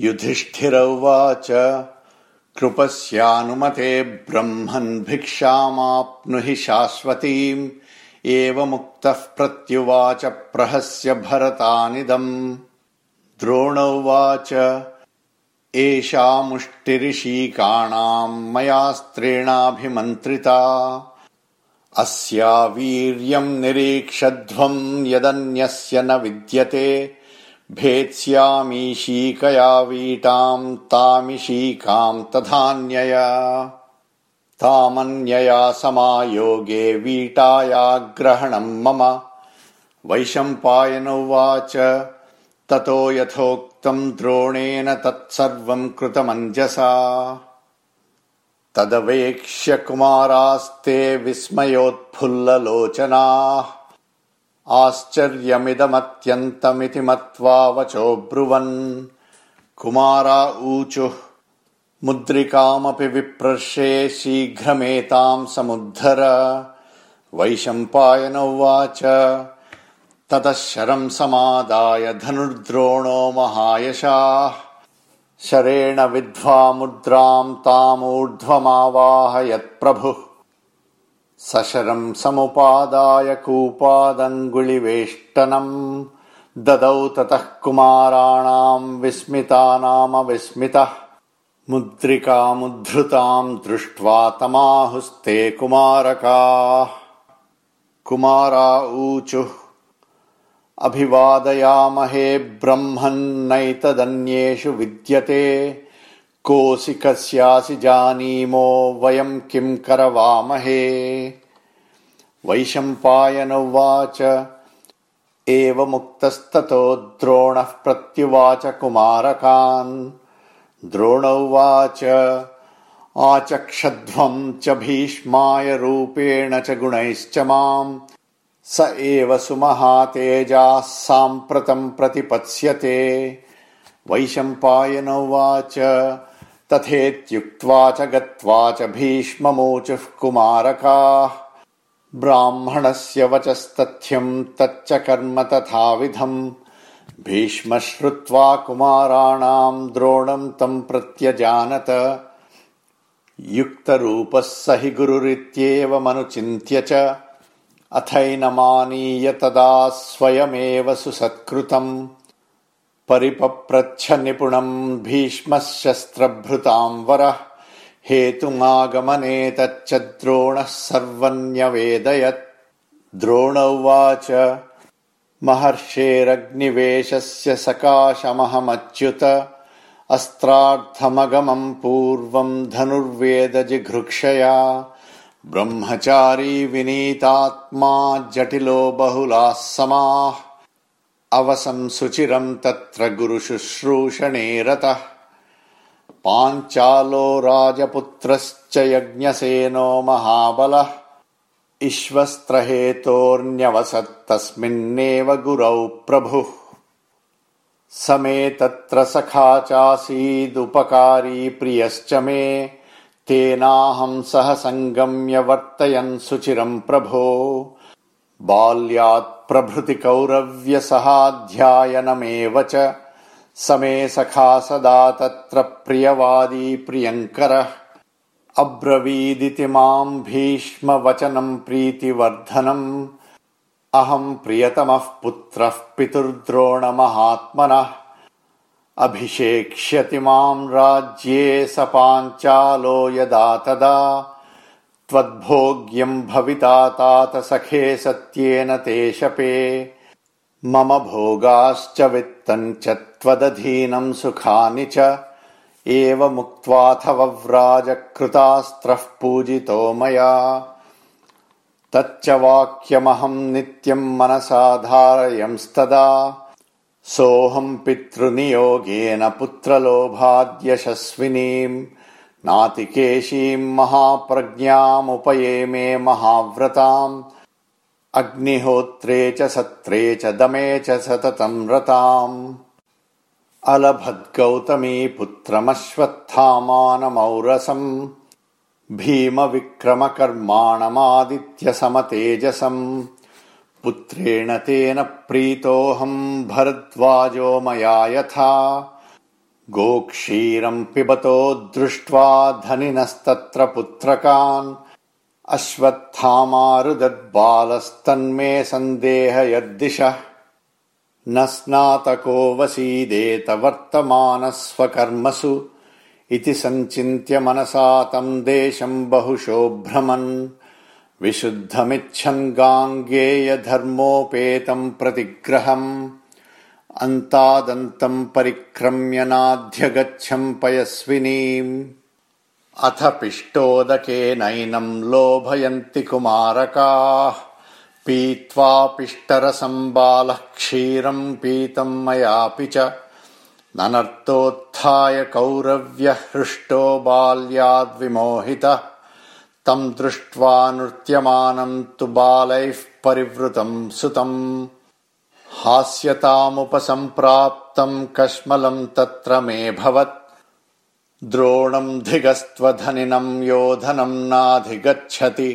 युधिष्ठिर उवाच कृपस्यानुमते ब्रह्मन् भिक्षामाप्नुहि शाश्वतीम् एवमुक्तः प्रत्युवाच प्रहस्य भरतानिदम्। द्रोण उवाच एषा मुष्टिरिषीकाणाम् मयास्त्रेणाभिमन्त्रिता अस्या वीर्यम् निरीक्षध्वम् यदन्यस्य न विद्यते भेत्स्यामीशीकया वीटाम् तामिशीकाम् तथान्यया। तामन्यया समायोगे वीटाया ग्रहणम् मम। वैशम्पायन उवाच ततो यथोक्तम् द्रोणेन तत्सर्वम् कृतमञ्जसा। तदवेक्ष्य कुमारास्ते विस्मयोत्फुल्ललोचनाः आश्चर्यमिदमत्यन्तमिति मत्वा वचोऽब्रुवन् कुमारा ऊचुः मुद्रिकामपि विप्रर्षे शीघ्रमेताम् समुद्धर। वैशम्पायन उवाच ततः शरम् समादाय धनुर्द्रोणो महायशाः। शरेण विद्ध्वा मुद्राम् तामूर्ध्वमावाहयत्प्रभुः सशरम् समुपादाय कूपादङ्गुलिवेष्टनम् ददौ ततः कुमाराणाम् विस्मितानामविस्मितः। मुद्रिकामुद्धृताम् दृष्ट्वा तमाहुस्ते कुमारकाः। कुमारा ऊचुः अभिवादयामहे ब्रह्मन्नैतदन्येषु विद्यते कोऽसि कस्यासि जानीमो वयम् किम् करवामहे? वैशम्पायन उवाच एवमुक्तस्ततो द्रोणः प्रत्युवाच कुमारकान्। द्रोण उवाच आचक्षध्वम् च भीष्माय रूपेण च गुणैश्च माम् स एव सुमहातेजाः साम्प्रतम् प्रतिपत्स्यते। वैशम्पायन उवाच तथेत्युक्त्वा च गत्वा च भीष्ममूचुः कुमारकाः। ब्राह्मणस्य वचस्तथ्यम् तच्च कर्म तथाविधम्। भीष्म श्रुत्वा कुमाराणाम् द्रोणम् तम् प्रत्यजानत। युक्तरूपः स हि गुरुरित्येवमनुचिन्त्य च। अथैनमानीय तदा स्वयमेव सुसत्कृतम् परिपप्रच्छ निपुणम् भीष्मः शस्त्रभृताम् वरः हेतुमागमने तच्च द्रोणः सर्वन्यवेदयत्। द्रोण उवाच महर्षेरग्निवेशस्य सकाशमहमच्युत अस्त्रार्थमगमम् पूर्वम् धनुर्वेदजिघृक्षया ब्रह्मचारी विनीतात्मा जटिलो बहुलाः समाः अवसम् सुचिरम् तत्र गुरुशुश्रूषणे रतः। पाञ्चालो राजपुत्रश्च यज्ञसेनो महाबलः। इश्वस्त्रहेतोऽन्यवसत्तस्मिन्नेव गुरौ प्रभुः। स मे तत्र सखा चासीदुपकारी प्रियश्च मे। तेनाहम् सह सङ्गम्य वर्तयन् सुचिरम् प्रभो बाल्यात्प्रभृति कौरव्यसहाध्यायनमेव च। स मे सखा सदा तत्र प्रियवादी प्रियङ्करः। अब्रवीदिति माम् भीष्मवचनम् प्रीतिवर्धनम्। अहम् प्रियतमः पुत्रः पितुर्द्रोणमहात्मनः। अभिषेक्ष्यति माम् राज्ये स पाञ्चालो यदा तदा त्वद्भोग्यम् भविता तात सखे सत्येन ते शपे। मम भोगाश्च वित्तम् च त्वदधीनम् सुखानि च। एवमुक्त्वाथवव्राजकृतास्त्रः पूजितो मया। तच्च वाक्यमहम् नित्यम् मनसा धारयंस्तदा सोऽहम् पितृनियोगेन पुत्रलोभाद्यशस्विनीम् नातिकेशीम् महाप्रज्ञामुपये मे महाव्रताम्। अग्निहोत्रे च सत्रे च दमे च सततम् रताम्। अलभद्गौतमी पुत्रमश्वत्थामानमौरसम्। भीमविक्रमकर्माणमादित्यसमतेजसम्। पुत्रेण तेन प्रीतोऽहम् भरद्वाजो मया यथा गोक्षीरम् पिबतो दृष्ट्वा धनिनस्तत्र पुत्रकान्। अश्वत्थामारुदद्बालस्तन्मे सन्देहयद्दिशः न स्नातको वसीदेत वर्तमानस्वकर्मसु। इति सञ्चिन्त्य मनसा तम् देशम् बहुशोभ्रमन् विशुद्धमिच्छन् गाङ्गेयधर्मोपेतम् प्रतिग्रहम् अन्तादन्तम् परिक्रम्य नाध्यगच्छम् पयस्विनीम्। अथ पिष्टोदकेनैनम् लोभयन्ति कुमारकाः। पीत्वा पिष्टरसम् बालः क्षीरम् पीतम् मयापि च। ननर्तोत्थाय कौरव्यः हृष्टो बाल्याद्विमोहितः। तम् दृष्ट्वा नृत्यमानम् तु बालैः परिवृतम् सुतम् हास्यतामुपसम्प्राप्तम् कश्मलम् तत्र मेऽभवत् द्रोणम् धिगस्त्वधनिनम् योधनम् नाधिगच्छति